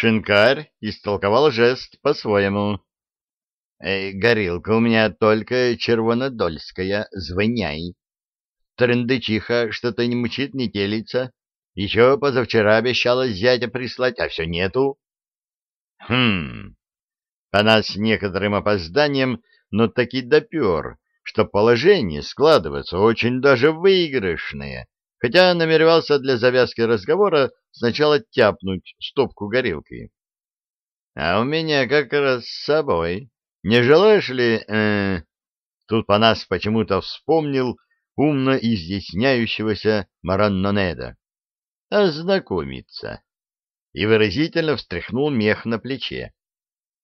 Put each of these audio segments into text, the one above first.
Шинкарь истолковал жест по-своему. «Эй, горилка у меня только червонодольская, звоняй. Трындычиха что-то не мучит, не телится. Еще позавчера обещала зятя прислать, а все нету». «Хм...» Она с некоторым опозданием, но таки допер, что положение складывается очень даже выигрышное, хотя намеревался для завязки разговора сначала тяпнуть стопку горилки. — А у меня как раз с собой. Не желаешь ли... Э... Тут по нас почему-то вспомнил умно изъясняющегося Мараннонеда. Ознакомиться. И выразительно встряхнул мех на плече.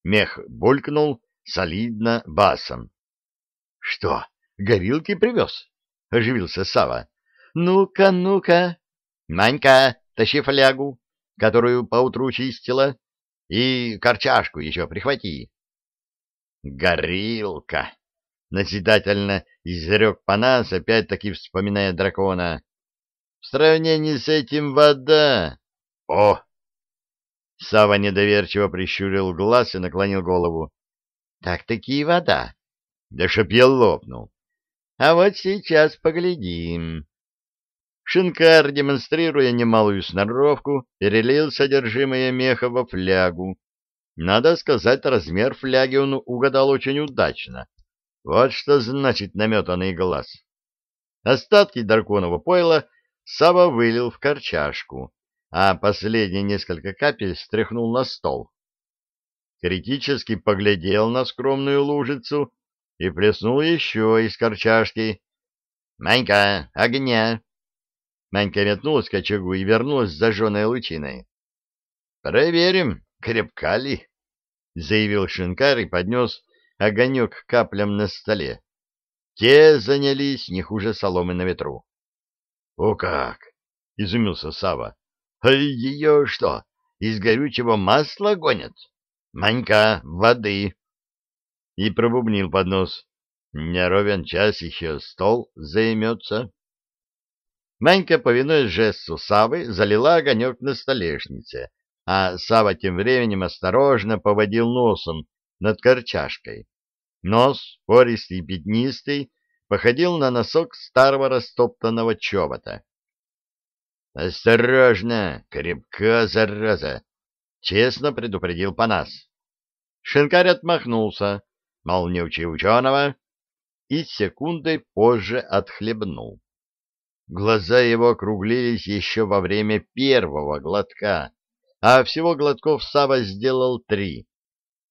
Мех булькнул солидно басом. — Что, горилки привез? — оживился Сава. Ну-ка, ну-ка. Манька, тащи флягу, которую поутру чистила, и корчашку еще прихвати. Горилка! Назидательно изрек Панас, опять-таки вспоминая дракона. В сравнении с этим вода... О! Сава недоверчиво прищурил глаз и наклонил голову. Так-таки вода. Да чтоб я лопнул. А вот сейчас поглядим. Шинкар, демонстрируя немалую сноровку, перелил содержимое меха во флягу. Надо сказать, размер фляги он угадал очень удачно. Вот что значит наметанный глаз. Остатки драконового пойла Сава вылил в корчашку, а последние несколько капель стряхнул на стол. Критически поглядел на скромную лужицу и плеснул еще из корчашки. — Манька, огня! Манька метнулась к очагу и вернулась с зажженной лучиной. — Проверим, крепка ли, — заявил Шинкар и поднес огонек каплям на столе. Те занялись не хуже соломы на ветру. — О как! — изумился Сава. А ее что, из горючего масла гонят? Манька, воды! И пробубнил под нос. Не ровен час еще стол займется. Манька, повинуясь жесту Савы, залила огонек на столешнице, а Сава тем временем осторожно поводил носом над корчашкой. Нос, пористый и пятнистый, походил на носок старого растоптанного чобота. — Осторожно, крепка, зараза! — честно предупредил Панас. Шинкарь отмахнулся, мол, не учи ученого, и секундой позже отхлебнул. Глаза его округлились еще во время первого глотка, а всего глотков Сава сделал три,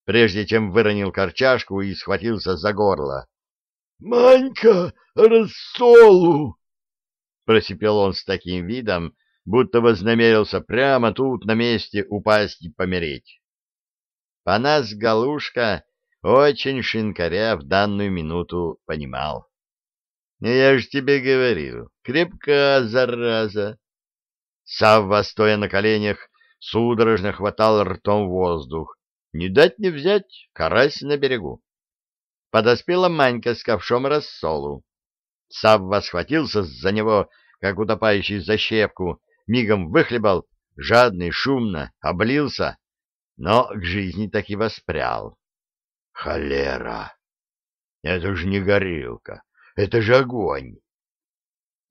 прежде чем выронил корчашку и схватился за горло. — Манька, рассолу! — просипел он с таким видом, будто вознамерился прямо тут на месте упасть и помереть. Панас Галушка очень шинкаря в данную минуту понимал. Я ж тебе говорил, крепка зараза. Савва, стоя на коленях, судорожно хватал ртом воздух. Не дать не взять, карась на берегу. Подоспела Манька с ковшом рассолу. Савва схватился за него, как утопающий за щепку, мигом выхлебал, жадный, шумно, облился, но к жизни так и воспрял. Холера! Это же не горилка, это же огонь!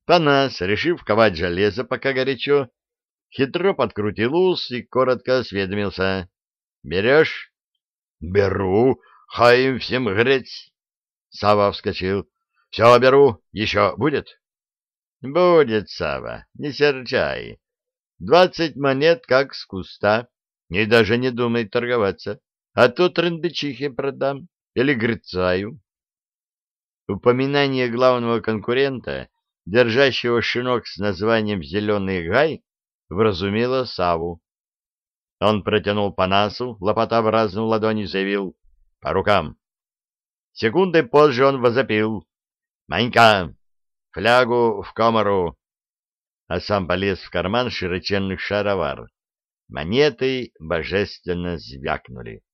Панас, решив ковать железо, пока горячо, хитро подкрутил ус и коротко осведомился. — Берешь? — Беру. Хаим всем греть. Сава вскочил. — Все беру. Еще будет? — Будет, Сава. Не серчай. Двадцать монет как с куста. И даже не думай торговаться. А то трындычихе продам. Или грицаю. Упоминание главного конкурента, держащего шинок с названием «Зеленый гай», вразумило Саву. Он протянул Панасу, лопата в разную ладонь и заявил «По рукам». Секундой позже он возопил «Манька! Флягу в комору!» А сам полез в карман широченных шаровар. Монеты божественно звякнули.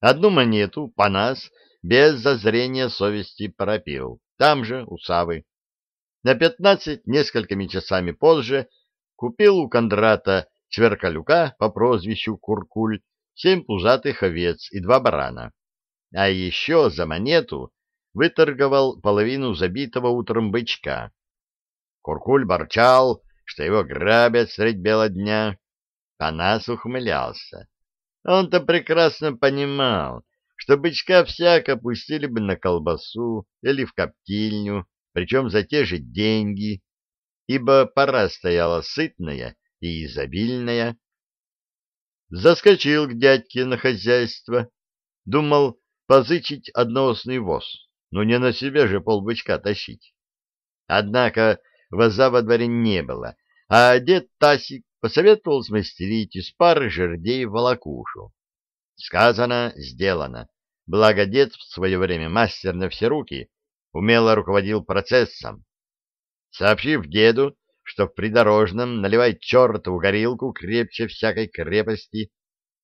Одну монету Панас без зазрения совести пропил, там же, у Савы. На пятнадцать, несколькими часами позже, купил у Кондрата Цверкалюка по прозвищу Куркуль, семь пузатых овец и два барана. А еще за монету выторговал половину забитого утром бычка. Куркуль борчал, что его грабят средь бела дня. Панас ухмылялся. Он-то прекрасно понимал, что бычка всяко пустили бы на колбасу или в коптильню, причем за те же деньги, ибо пора стояла сытная и изобильная. Заскочил к дядьке на хозяйство, думал позычить одноосный воз, но не на себе же полбычка тащить. Однако воза во дворе не было, а дед Тасик посоветовал смастерить из пары жердей волокушу. Сказано, сделано. Благо дед в свое время мастер на все руки умело руководил процессом. Сообщив деду, что в придорожном наливает чертову горилку крепче всякой крепости,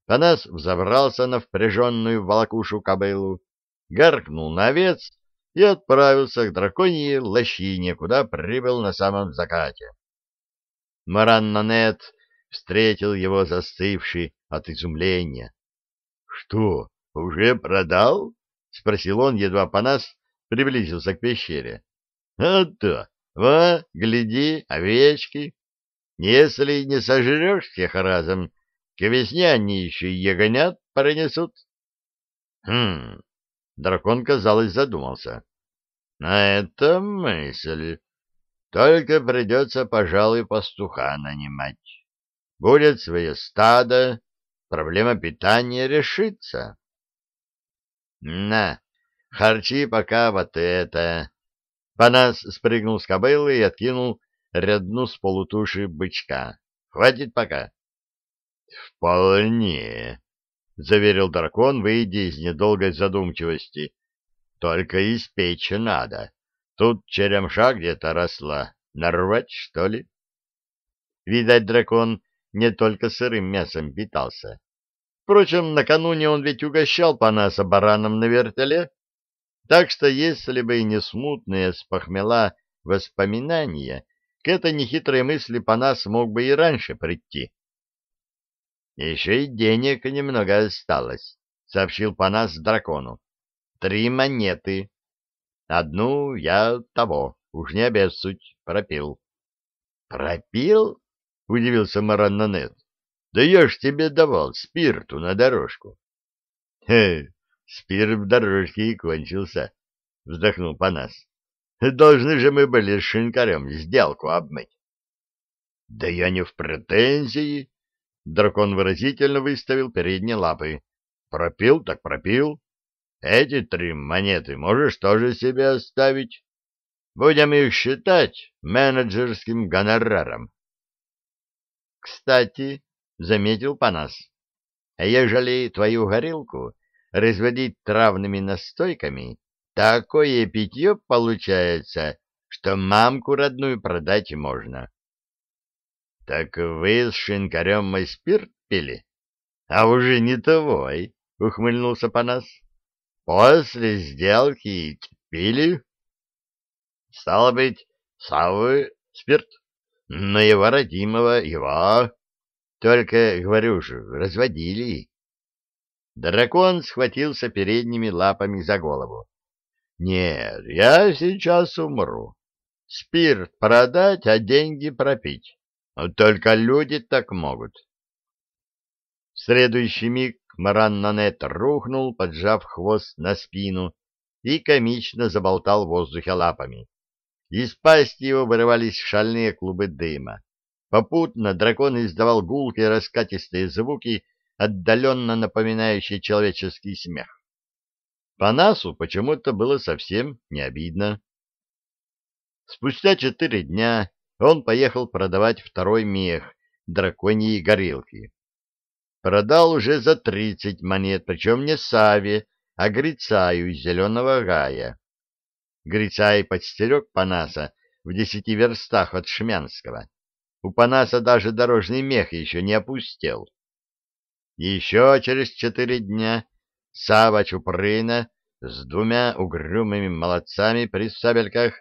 Панас взобрался на впряженную волокушу кобылу, гаркнул на овец и отправился к драконьей лощине, куда прибыл на самом закате. Маран встретил его застывший от изумления. — Что, уже продал? — спросил он, едва по нас приблизился к пещере. — А то, во, гляди, овечки. Если не сожрешь всех разом, к весне они еще ягонят пронесут. Хм, дракон, казалось, задумался. На это мысль. Только придется, пожалуй, пастуха нанимать. Будет свое стадо, проблема питания решится. На, харчи пока вот это. Панас спрыгнул с кобылы и откинул рядну с полутуши бычка. Хватит пока. — Вполне, — заверил дракон, выйдя из недолгой задумчивости. — Только испечь надо. Тут черемша где-то росла. Нарвать, что ли? Видать, дракон не только сырым мясом питался. Впрочем, накануне он ведь угощал Панаса бараном на вертеле, так что если бы и не смутные с похмела воспоминания, к этой нехитрой мысли Панас мог бы и раньше прийти. — Еще и денег немного осталось, — сообщил Панас дракону. — Три монеты. Одну я того, уж не обессудь, пропил. — Пропил? — удивился Мараннанет. — Да я ж тебе давал спирту на дорожку. — Хе, спирт в дорожке и кончился, — вздохнул Панас. — Должны же мы были с шинкарем сделку обмыть. — Да я не в претензии. Дракон выразительно выставил передние лапы. — Пропил так пропил. Эти три монеты можешь тоже себе оставить. Будем их считать менеджерским гонораром. Кстати, — заметил Панас, — ежели твою горилку разводить травными настойками, такое питье получается, что мамку родную продать можно. — Так вы с шинкарем мой спирт пили? — А уже не твой, — ухмыльнулся Панас. После сделки пили. Стало быть, Саввы спирт, но его родимого его. Только, говорю же, разводили. Дракон схватился передними лапами за голову. Нет, я сейчас умру. Спирт продать, а деньги пропить. Только люди так могут. В следующий миг Маран Нанет рухнул, поджав хвост на спину, и комично заболтал в воздухе лапами. Из пасти его вырывались шальные клубы дыма. Попутно дракон издавал гулкие раскатистые звуки, отдаленно напоминающие человеческий смех. По насу почему-то было совсем не обидно. Спустя четыре дня он поехал продавать второй мех драконьей горелки. Продал уже за тридцать монет, причем не Саве, а Грицаю из Зеленого Гая. Грицай подстерег Панаса в десяти верстах от Шмянского. У Панаса даже дорожный мех еще не опустел. Еще через четыре дня Сава Чупрына с двумя угрюмыми молодцами при сабельках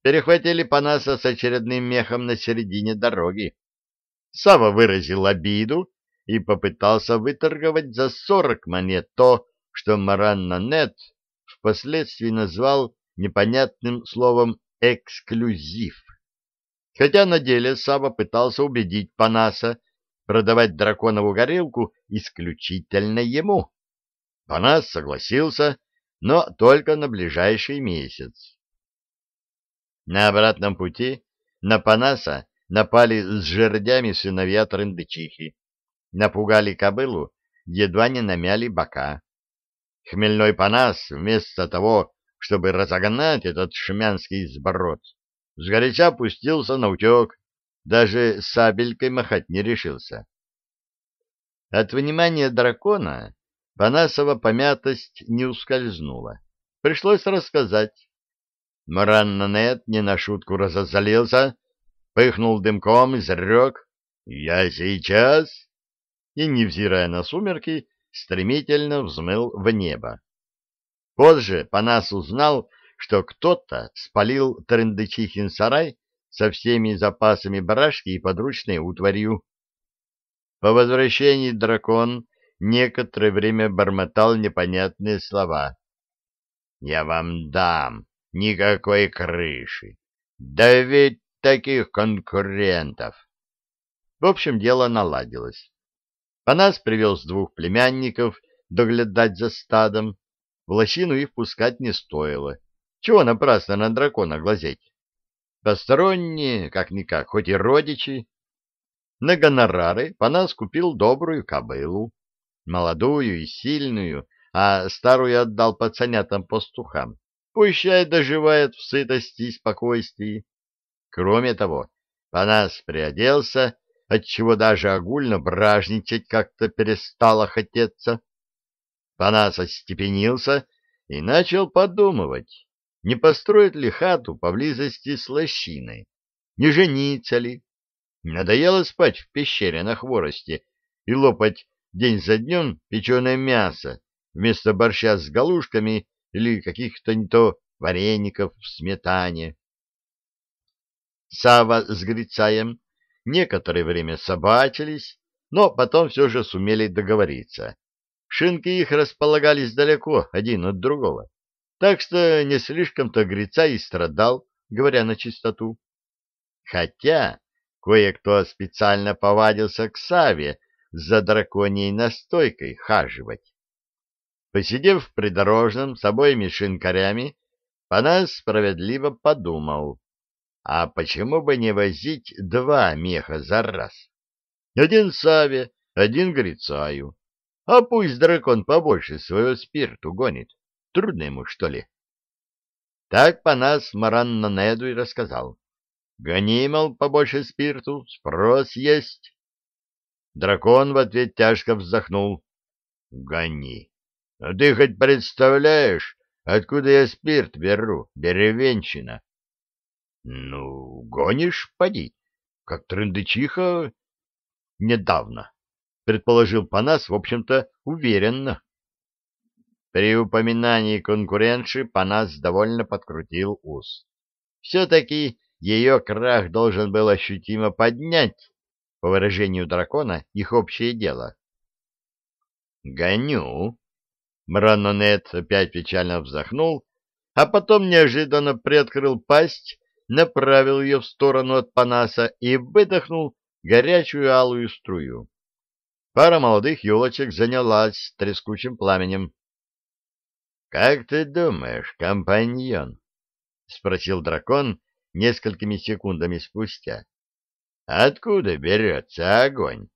перехватили Панаса с очередным мехом на середине дороги. Сава выразил обиду и попытался выторговать за сорок монет то, что Маранна Нет впоследствии назвал непонятным словом «эксклюзив». Хотя на деле Сава пытался убедить Панаса продавать драконову горелку исключительно ему. Панас согласился, но только на ближайший месяц. На обратном пути на Панаса напали с жердями сыновья Трындычихи, напугали кобылу, едва не намяли бока. Хмельной Панас, вместо того, чтобы разогнать этот шмянский сброд, сгоряча пустился на утек, даже сабелькой махать не решился. От внимания дракона Панасова помятость не ускользнула. Пришлось рассказать. Мараннанет не на шутку разозлился, пыхнул дымком, изрек «Я сейчас!» и, невзирая на сумерки, стремительно взмыл в небо. Позже Панас узнал, что кто-то спалил Трындычихин сарай со всеми запасами барашки и подручной утварью. По возвращении дракон некоторое время бормотал непонятные слова. «Я вам дам никакой крыши. Да ведь таких конкурентов!» В общем, дело наладилось. Панас привез двух племянников доглядать за стадом. В лощину их пускать не стоило. Чего напрасно на дракона глазеть? Посторонние, как-никак, хоть и родичи. На гонорары Панас купил добрую кобылу, молодую и сильную, а старую отдал пацанятам-пастухам. Пущай доживает в сытости и спокойствии. Кроме того, Панас приоделся, отчего даже огульно бражничать как-то перестало хотеться. Панас остепенился и начал подумывать, не построить ли хату поблизости с лощиной, не жениться ли. Надоело спать в пещере на хворосте и лопать день за днем печеное мясо вместо борща с галушками или каких-то не то вареников в сметане. Сава с Грицаем некоторое время собачились, но потом все же сумели договориться. Шинки их располагались далеко один от другого так что не слишком-то греца и страдал, говоря на чистоту. Хотя кое-кто специально повадился к Саве за драконьей настойкой хаживать. Посидев в придорожном с обоими шинкарями, Панас справедливо подумал, а почему бы не возить два меха за раз? Один Саве, один Грицаю, а пусть дракон побольше своего спирту гонит. Трудно ему, что ли? Так по нас Маранна Неду и рассказал. Гони, мол, побольше спирту, спрос есть. Дракон в ответ тяжко вздохнул. Гони. А ты хоть представляешь, откуда я спирт беру, деревенщина? Ну, гонишь, поди, как трындычиха недавно, предположил Панас, в общем-то, уверенно. При упоминании конкурентши Панас довольно подкрутил ус. Все-таки ее крах должен был ощутимо поднять, по выражению дракона, их общее дело. «Гоню!» Мранонет опять печально вздохнул, а потом неожиданно приоткрыл пасть, направил ее в сторону от Панаса и выдохнул горячую алую струю. Пара молодых елочек занялась трескучим пламенем. «Как ты думаешь, компаньон?» — спросил дракон несколькими секундами спустя. «Откуда берется огонь?»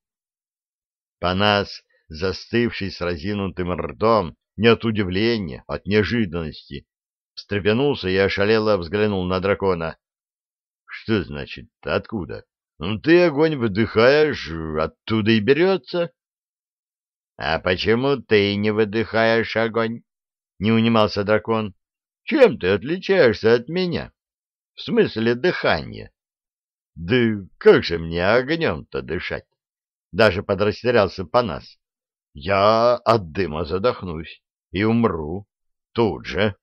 Панас, застывший с разинутым ртом, не от удивления, от неожиданности, встрепенулся и ошалело взглянул на дракона. «Что значит откуда? Ну, ты огонь выдыхаешь, оттуда и берется». «А почему ты не выдыхаешь огонь?» — не унимался дракон. — Чем ты отличаешься от меня? В смысле дыхания? — Да как же мне огнем-то дышать? Даже подрастерялся Панас. Я от дыма задохнусь и умру тут же.